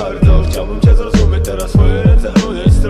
Bardzo. Chciałbym cię zrozumieć Teraz swoje ręce unieść w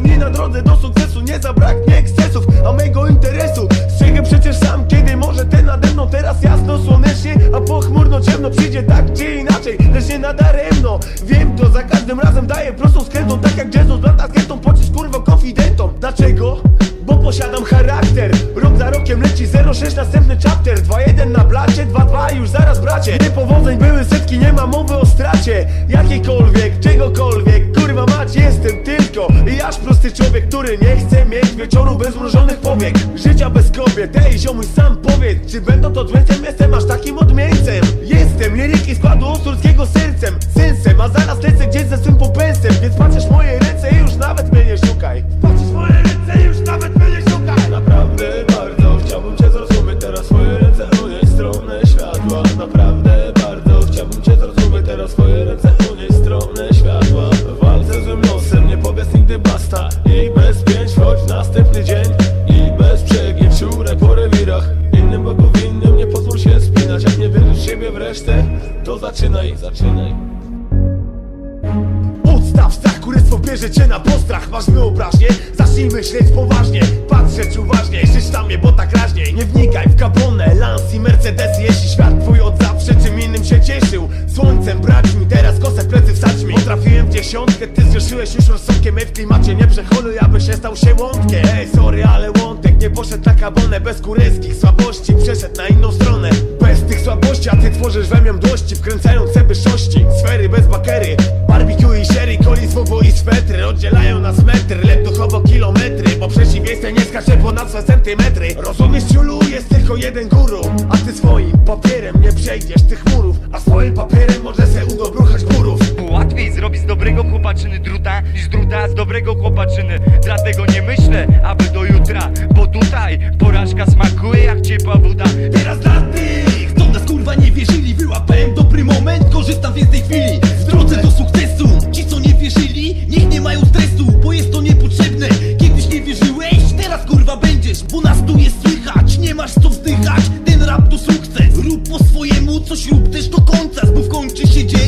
niepowodzeń i na drodze do sukcesu Nie zabraknie ekscesów, a mego interesu. Strzegę przecież sam, kiedy może ten nade mną Teraz jasno, słonecznie, a pochmurno ciemno Przyjdzie tak czy inaczej, lecz nie nadaremno. Wiem to, za każdym razem daję prostą skrętą Tak jak Jesus, lata skrętą, pocisk kurwa konfidentom. Dlaczego? Bo posiadam charakter. Rok za rokiem leci 06 następny chapter. 2-1 na blacie, 2-2 już zaraz bracie. Niepowodzeń były setki, nie ma mowy o stracie. Jakiejkolwiek, czegokolwiek, który nie chce mieć wieczoru bez mrożonych powiek. Życia bez kobiet, ej ziomuś sam powiedz Czy będą to dwęcem, jestem aż takim odmieńcem. Jestem liryki składu osurskiego sercem. Sensem, a zaraz lecę gdzieś ze swym popęsem. Więc patrzysz moje ręce i już nawet mnie nie szukaj. Patrzysz moje ręce i już nawet mnie nie szukaj. Naprawdę bardzo chciałbym cię zrozumieć. Teraz swoje ręce unieść stronę światła. Naprawdę bardzo chciałbym cię zrozumieć. Teraz swoje ręce unieść Innym bogu winnym nie pozwól się spinać Jak nie wierzysz siebie w resztę To zaczynaj, zaczynaj. Odstaw strach, kurystwo bierze cię na postrach. Masz wyobraźnię? Zacznij myśleć poważnie. Patrzeć uważnie, życz tam bo tak raźniej. Nie wnikaj w kabonę, lans i mercedesy Jeśli świat twój dziesiątkę, ty zwieszyłeś już rozsądkiem Ej w klimacie nie przecholuj, aby się stał się łądkiem. Ej sorry, ale łątek nie poszedł na kabonę Bez kureskich słabości, przeszedł na inną stronę Bez tych słabości, a ty tworzysz we mnie mdłości Wkręcając se wyższości, sfery bez bakery Barbecue i sherry, coli z WW i swetry Oddzielają nas metry, lep duchowo kilometry Bo przeciwieństwo nie skacze ponad swe centymetry. Rozumiesz ciulu, jest tylko jeden guru A ty swoim papierem nie przejdziesz tych murów A swoim papierem dobrego chłopaczyny. Dlatego nie myślę, aby do jutra Bo tutaj porażka smakuje jak ciepła woda. Teraz dla tych, co nas kurwa nie wierzyli. Wyłapałem dobry moment, korzystam więc tej chwili. W drodze do sukcesu, ci co nie wierzyli Niech nie mają stresu, bo jest to niepotrzebne. Kiedyś nie wierzyłeś, teraz kurwa będziesz Bo nas tu jest słychać, nie masz co wzdychać Ten rap to sukces, rób po swojemu Coś rób też do końca, znów kończy się dzień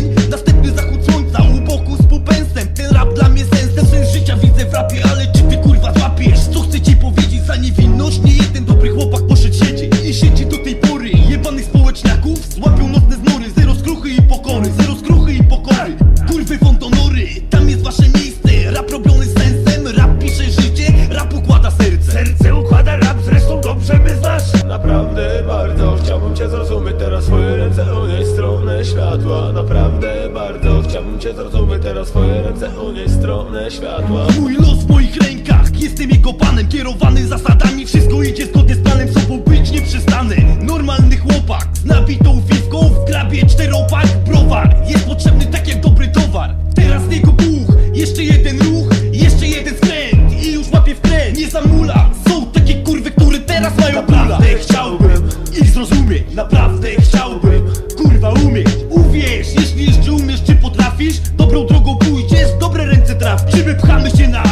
światła. Naprawdę bardzo chciałbym cię zrozumieć. Teraz swoje ręce unieść w stronę światła. Mój los w moich rękach, jestem jego panem. Kierowany zasadami, wszystko idzie zgodnie z planem. Sobą być nie przestanę, normalny chłopak Z nabitą fifką. W grabie czteropak. Browar, jest potrzebny tak jak dobry towar. Teraz niego buch, jeszcze jeden ruch. Jeszcze jeden skręt. I już łapię wkręt Nie zamula, są takie kurwy, które teraz mają pula Naprawdę chciałbym ich zrozumieć. Naprawdę chciałbym, pchamy się na